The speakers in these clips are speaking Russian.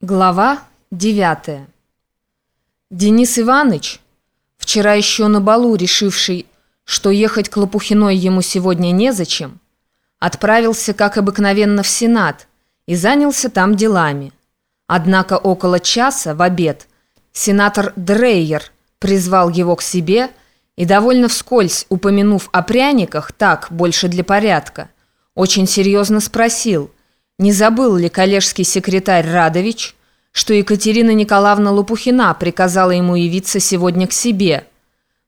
Глава 9 Денис Иванович, вчера еще на балу решивший, что ехать к Лопухиной ему сегодня незачем, отправился, как обыкновенно, в Сенат и занялся там делами. Однако около часа, в обед, сенатор Дрейер призвал его к себе и, довольно вскользь упомянув о пряниках, так, больше для порядка, очень серьезно спросил – не забыл ли коллежский секретарь Радович, что Екатерина Николаевна Лопухина приказала ему явиться сегодня к себе?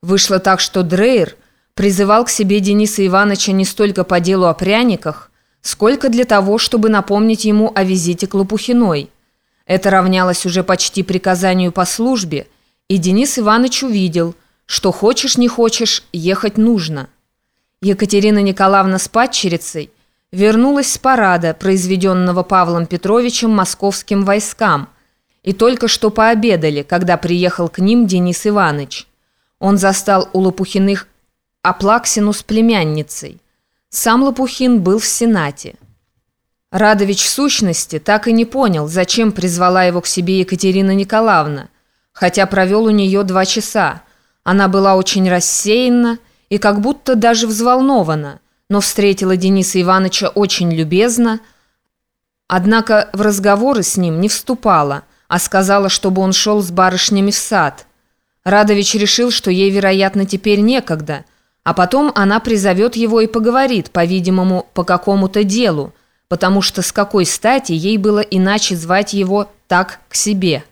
Вышло так, что Дрейер призывал к себе Дениса Ивановича не столько по делу о пряниках, сколько для того, чтобы напомнить ему о визите к Лопухиной. Это равнялось уже почти приказанию по службе, и Денис Иванович увидел, что хочешь не хочешь, ехать нужно. Екатерина Николаевна с падчерицей – вернулась с парада, произведенного Павлом Петровичем московским войскам, и только что пообедали, когда приехал к ним Денис Иванович. Он застал у Лопухиных Аплаксину с племянницей. Сам Лопухин был в Сенате. Радович в сущности так и не понял, зачем призвала его к себе Екатерина Николаевна, хотя провел у нее два часа. Она была очень рассеянна и как будто даже взволнована – но встретила Дениса Ивановича очень любезно, однако в разговоры с ним не вступала, а сказала, чтобы он шел с барышнями в сад. Радович решил, что ей, вероятно, теперь некогда, а потом она призовет его и поговорит, по-видимому, по какому-то делу, потому что с какой стати ей было иначе звать его так к себе.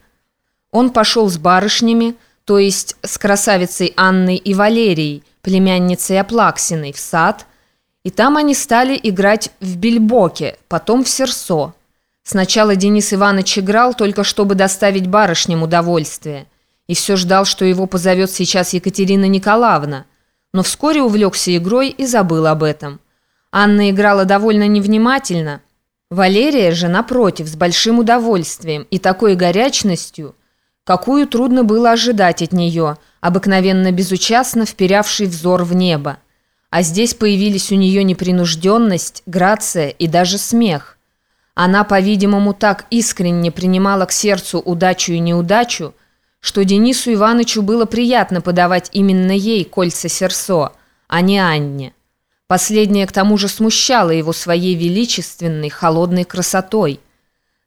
Он пошел с барышнями, то есть с красавицей Анной и Валерией, племянницей Аплаксиной, в сад – и там они стали играть в бельбоке, потом в серсо. Сначала Денис Иванович играл, только чтобы доставить барышням удовольствие. И все ждал, что его позовет сейчас Екатерина Николаевна. Но вскоре увлекся игрой и забыл об этом. Анна играла довольно невнимательно. Валерия же, напротив, с большим удовольствием и такой горячностью, какую трудно было ожидать от нее, обыкновенно безучастно вперявший взор в небо. А здесь появились у нее непринужденность, грация и даже смех. Она, по-видимому, так искренне принимала к сердцу удачу и неудачу, что Денису Ивановичу было приятно подавать именно ей кольца серсо, а не Анне. Последняя к тому же смущала его своей величественной, холодной красотой.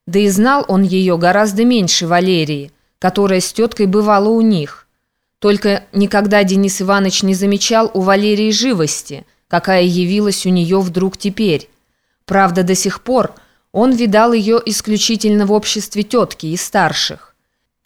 Да и знал он ее гораздо меньше Валерии, которая с теткой бывала у них – только никогда Денис Иванович не замечал у Валерии живости, какая явилась у нее вдруг теперь. Правда, до сих пор он видал ее исключительно в обществе тетки и старших.